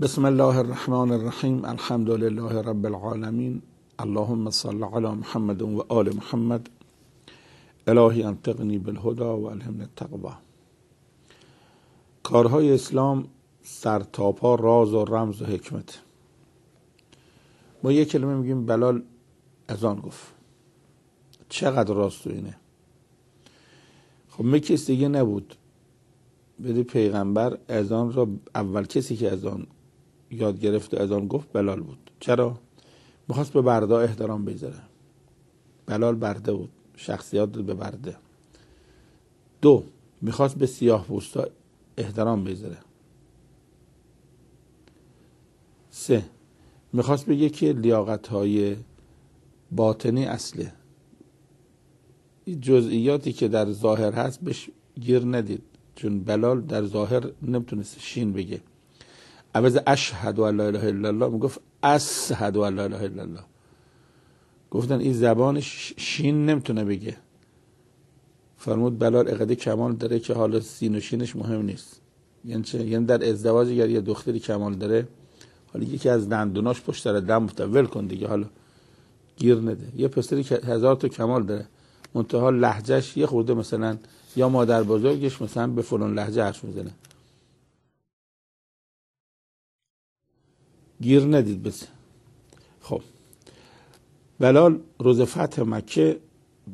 بسم الله الرحمن الرحیم الحمد لله رب العالمین اللهم صل علی محمد و آل محمد الهی انطقنی بالهدا و الهمنی التقوا کارهای اسلام سرتاپا راز و رمز و حکمت ما یک کلمه میگیم بلال از آن گفت چقدر راست تو اینه خب می کسی دیگه نبود بری پیغمبر از آن را اول کسی که از یاد گرفت از آن گفت بلال بود. چرا؟ می‌خواست به برده احترام بذاره بلال برده بود. شخصیت به برده. دو می‌خواست به سیاه پوستا احترام بذاره سه می‌خواست بگه که لیاقت های باطنی اصله. جزئیاتی که در ظاهر هست بهش گیر ندید. چون بلال در ظاهر نمی‌تونست شین بگه. عوض اشهد و لا اله الا الله می‌گفت اشهد و لا اله الا الله. گفتن این زبان شین نمی‌تونه بگه. فرمود بلال اقدی کمال داره که حالا سین و شینش مهم نیست. یعنی چه؟ یعنی در ازدواج اگر یه دختری کمال داره حالا یکی از دندوناش پشت سر دم ول کن دیگه حالا گیر نده. یه پسری که هزار تا کمال داره منتها لهجهش یه خورده مثلا یا مادر بزرگش مثلا به فلان لهجه حرف می‌زنه. گیر ندید بس. خب. بلال روز فتح مکه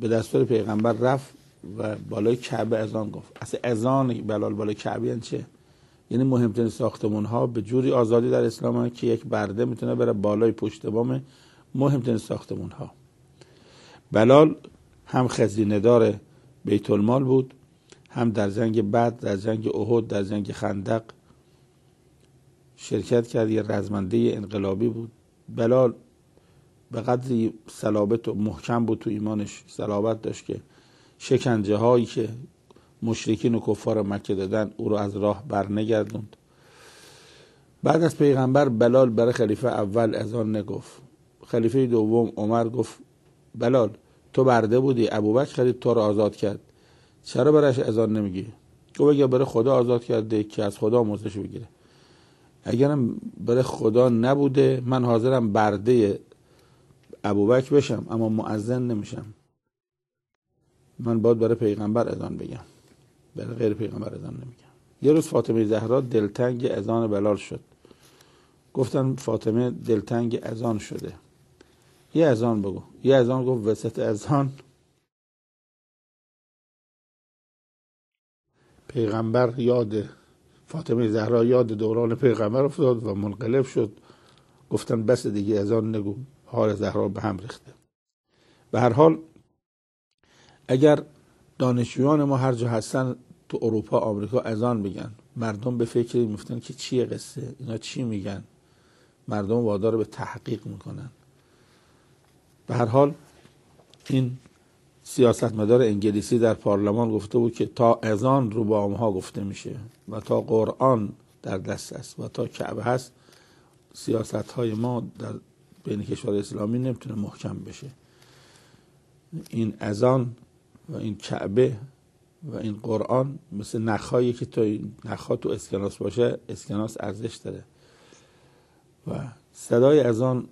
به دستور پیغمبر رفت و بالای کعبه اذان گفت. اصلا اذان بلال بالای کعبه یعنی چه؟ یعنی مهمترین ساختمون ها به جوری آزادی در اسلام که یک برده می‌تونه بره بالای پشت بام مهمترین ساختمون ها بلال هم خزینه دار بیت المال بود هم در جنگ بعد در جنگ احد در جنگ خندق شرکت کرد یه رزمنده انقلابی بود. بلال به قدری صلابت و محکم بود تو ایمانش صلابت داشت که شکنجه هایی که مشرکین و کفار مکه دادن او رو از راه برنگردوند. بعد از پیغمبر بلال برای خلیفه اول از آن نگفت. خلیفه دوم عمر گفت بلال تو برده بودی ابوبکر خرید تو رو آزاد کرد. چرا برایش از آن نمیگی؟ تو بگه برای خدا آزاد کرده که از خدا موزش بگیره. اگرم برای خدا نبوده من حاضرم برده ابوبکر بشم اما معزن نمیشم. من باید برای پیغمبر اذان بگم. برای غیر پیغمبر اذان نمیگم. یه روز فاطمه زهرا دلتنگ اذان بلال شد. گفتن فاطمه دلتنگ اذان شده. یه اذان بگو. یه اذان گفت وسط اذان. پیغمبر یاد فاطمه زهرا یاد دوران پیغمبر افتاد و منقلب شد. گفتن بس دیگه اذان نگو حال زهرا به هم ریخته. به هر حال اگر دانشجویان ما هر جا هستن تو اروپا آمریکا اذان بگن مردم به فکری میفتن که چیه قصه؟ اینا چی میگن؟ مردم وادار به تحقیق می‌کنن. به هر حال این سیاستمدار انگلیسی در پارلمان گفته بود که تا اذان رو با ها گفته میشه و تا قرآن در دست است و تا کعبه هست سیاست های ما در بین کشور اسلامی نمی‌تونه محکم بشه. این اذان و این کعبه و این قرآن مثل نخهایی که تو نخها تو اسکناس باشه اسکناس ارزش داره. و صدای اذان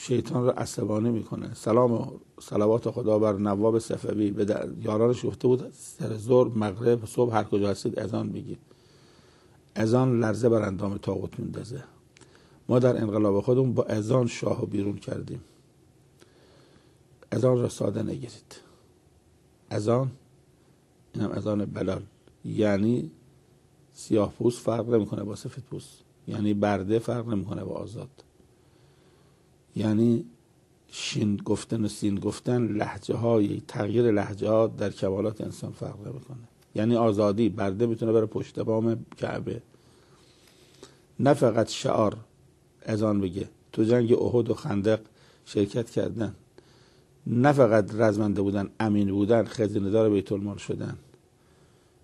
شیطان رو عصبانی می‌کنه. سلام و صلوات خدا بر نواب صفوی. به یارانش گفته بود. سر زور مغرب صبح هر کجا هستید اذان بگید اذان لرزه بر اندام طاغوت میندازه. ما در انقلاب خودمون با اذان شاه بیرون کردیم. اذان را ساده نگیرید اذان اینم اذان بلال. یعنی سیاه پوست فرق نمی‌کنه با سفید پوست. یعنی برده فرق نمی‌کنه با آزاد. یعنی شین گفتن و سین گفتن لحجه های تغییر لحجه ها در کمالات انسان فرق می‌کنه یعنی آزادی برده می‌تونه بره پشت بام کعبه. نه فقط شعار از آن بگه تو جنگ احد و خندق شرکت کردن. نه فقط رزمنده بودن امین بودن خزینه دار بیت المال شدن.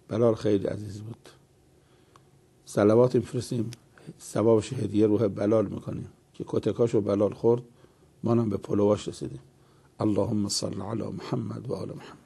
بلال خیلی عزیز بود. صلوات میفرستیم ثوابش هدیه روح بلال می‌کنیم. که کتکاشو بلال خورد ما هم به پلواش رسیدیم. اللهم صل علی محمد و آل محمد.